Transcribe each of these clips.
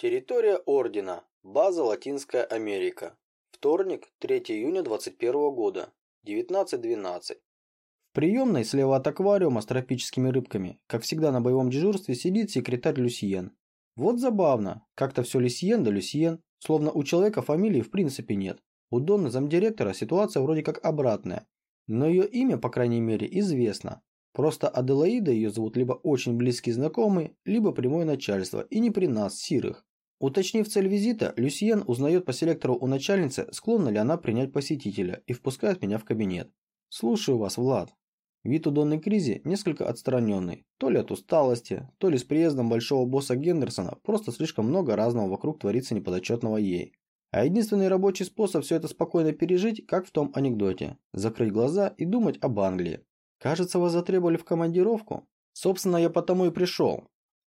Территория Ордена. База Латинская Америка. Вторник, 3 июня 21 года. 19.12. В приемной слева от аквариума с тропическими рыбками, как всегда на боевом дежурстве, сидит секретарь Люсьен. Вот забавно, как-то все Люсьен да Люсьен, словно у человека фамилии в принципе нет. У Донны замдиректора ситуация вроде как обратная, но ее имя, по крайней мере, известно. Просто Аделаида ее зовут либо очень близкий знакомый, либо прямое начальство, и не при нас, сирых. Уточнив цель визита, Люсьен узнает по селектору у начальницы, склонна ли она принять посетителя, и впускает меня в кабинет. «Слушаю вас, Влад». Вид у Донны Кризи несколько отстраненный, то ли от усталости, то ли с приездом большого босса Гендерсона, просто слишком много разного вокруг творится неподотчетного ей. А единственный рабочий способ все это спокойно пережить, как в том анекдоте – закрыть глаза и думать об Англии. Кажется, вас затребовали в командировку? Собственно, я потому и пришел.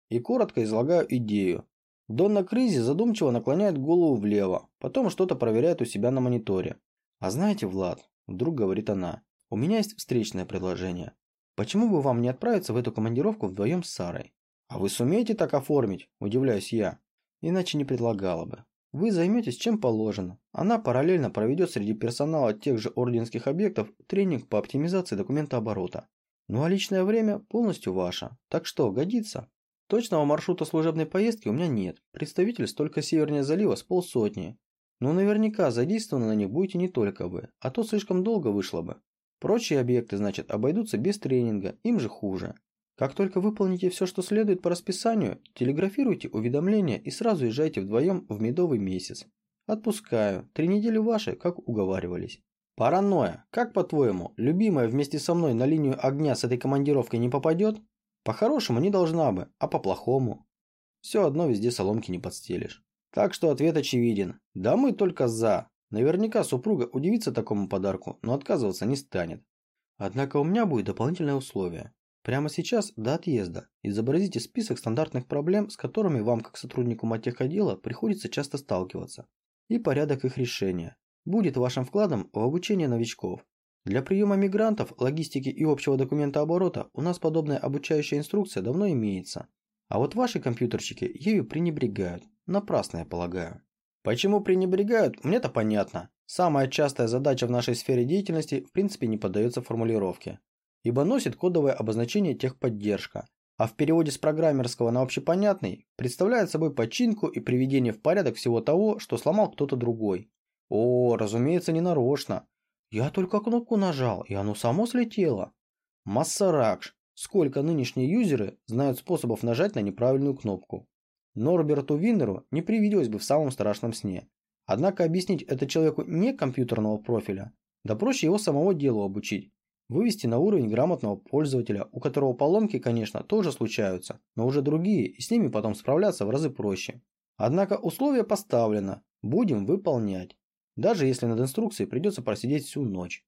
И коротко излагаю идею, Донна Кризи задумчиво наклоняет голову влево, потом что-то проверяет у себя на мониторе. «А знаете, Влад», – вдруг говорит она, – «у меня есть встречное предложение. Почему бы вам не отправиться в эту командировку вдвоем с Сарой?» «А вы сумеете так оформить?» – удивляюсь я. «Иначе не предлагала бы. Вы займетесь чем положено. Она параллельно проведет среди персонала тех же орденских объектов тренинг по оптимизации документооборота. Ну а личное время полностью ваше. Так что, годится?» Точного маршрута служебной поездки у меня нет. Представительств только севернее залива с полсотни. Но наверняка задействованы на них будете не только вы, а то слишком долго вышло бы. Прочие объекты, значит, обойдутся без тренинга, им же хуже. Как только выполните все, что следует по расписанию, телеграфируйте уведомления и сразу езжайте вдвоем в медовый месяц. Отпускаю. Три недели ваши, как уговаривались. Паранойя. Как по-твоему, любимая вместе со мной на линию огня с этой командировкой не попадет? По-хорошему не должна бы, а по-плохому. Все одно везде соломки не подстелишь. Так что ответ очевиден. Да мы только за. Наверняка супруга удивится такому подарку, но отказываться не станет. Однако у меня будет дополнительное условие. Прямо сейчас, до отъезда, изобразите список стандартных проблем, с которыми вам, как сотруднику матехотдела, приходится часто сталкиваться, и порядок их решения. Будет вашим вкладом в обучение новичков. Для приема мигрантов, логистики и общего документа оборота у нас подобная обучающая инструкция давно имеется. А вот ваши компьютерщики ею пренебрегают. Напрасно, я полагаю. Почему пренебрегают, мне-то понятно. Самая частая задача в нашей сфере деятельности в принципе не поддается формулировке. Ибо носит кодовое обозначение техподдержка, а в переводе с программерского на общепонятный представляет собой починку и приведение в порядок всего того, что сломал кто-то другой. О, разумеется, не нарочно. Я только кнопку нажал, и оно само слетело. Массаракш. Сколько нынешние юзеры знают способов нажать на неправильную кнопку. Норберту Виннеру не привиделось бы в самом страшном сне. Однако объяснить это человеку не компьютерного профиля, да проще его самого делу обучить. Вывести на уровень грамотного пользователя, у которого поломки, конечно, тоже случаются, но уже другие, и с ними потом справляться в разы проще. Однако условие поставлено, будем выполнять даже если над инструкцией придется просидеть всю ночь.